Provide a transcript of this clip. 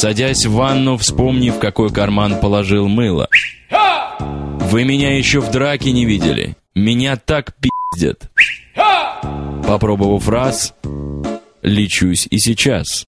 Садясь в ванну, вспомни, в какой карман положил мыло. Вы меня еще в драке не видели. Меня так пиздят. Попробовав раз, лечусь и сейчас.